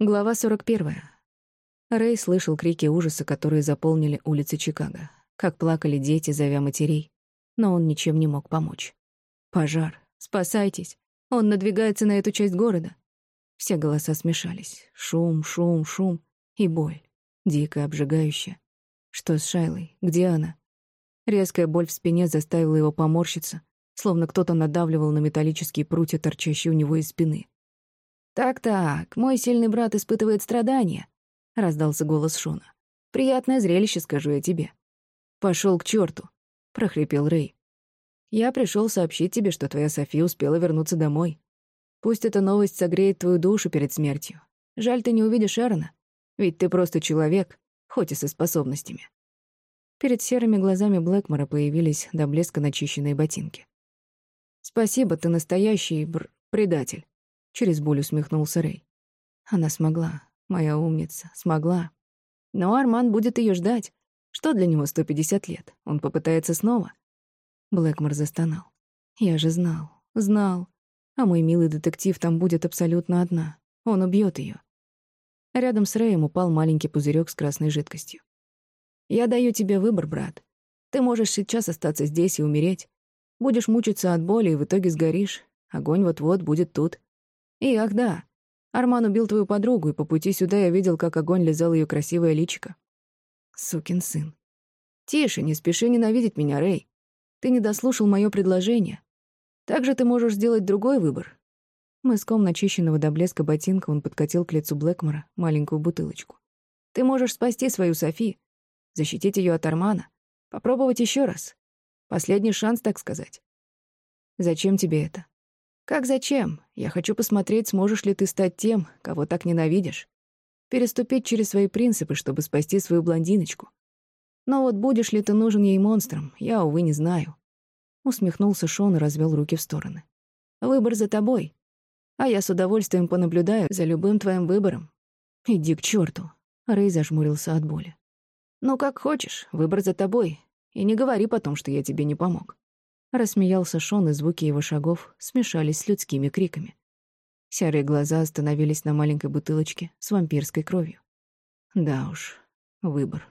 Глава 41. Рэй слышал крики ужаса, которые заполнили улицы Чикаго, как плакали дети, зовя матерей, но он ничем не мог помочь. «Пожар! Спасайтесь! Он надвигается на эту часть города!» Все голоса смешались. Шум, шум, шум и боль. Дикая, обжигающая. Что с Шайлой? Где она? Резкая боль в спине заставила его поморщиться, словно кто-то надавливал на металлические прутья, торчащие у него из спины. «Так-так, мой сильный брат испытывает страдания», — раздался голос Шона. «Приятное зрелище, скажу я тебе». «Пошел к черту, прохрипел Рэй. «Я пришел сообщить тебе, что твоя София успела вернуться домой. Пусть эта новость согреет твою душу перед смертью. Жаль, ты не увидишь Эрона, ведь ты просто человек, хоть и со способностями». Перед серыми глазами Блэкмора появились до блеска начищенные ботинки. «Спасибо, ты настоящий бр... предатель», Через боль усмехнулся Рэй. Она смогла, моя умница, смогла. Но Арман будет ее ждать. Что для него 150 лет? Он попытается снова? Блэкмор застонал. Я же знал, знал. А мой милый детектив там будет абсолютно одна. Он убьет ее. Рядом с Рэем упал маленький пузырек с красной жидкостью. «Я даю тебе выбор, брат. Ты можешь сейчас остаться здесь и умереть. Будешь мучиться от боли и в итоге сгоришь. Огонь вот-вот будет тут. И ах да, Арман убил твою подругу, и по пути сюда я видел, как огонь лизал ее красивое личико. Сукин сын. Тише, не спеши ненавидеть меня, Рэй. Ты не дослушал мое предложение. Также ты можешь сделать другой выбор. Мыском начищенного до блеска ботинка он подкатил к лицу Блэкмора маленькую бутылочку. Ты можешь спасти свою Софи, защитить ее от Армана, попробовать еще раз. Последний шанс, так сказать. Зачем тебе это? Как зачем? Я хочу посмотреть, сможешь ли ты стать тем, кого так ненавидишь. Переступить через свои принципы, чтобы спасти свою блондиночку. Но вот будешь ли ты нужен ей монстром, я, увы, не знаю. Усмехнулся Шон и развел руки в стороны. Выбор за тобой. А я с удовольствием понаблюдаю за любым твоим выбором. Иди к черту. Рэй зажмурился от боли. Ну, как хочешь, выбор за тобой. И не говори потом, что я тебе не помог. Рассмеялся Шон, и звуки его шагов смешались с людскими криками. Серые глаза остановились на маленькой бутылочке с вампирской кровью. Да уж, выбор.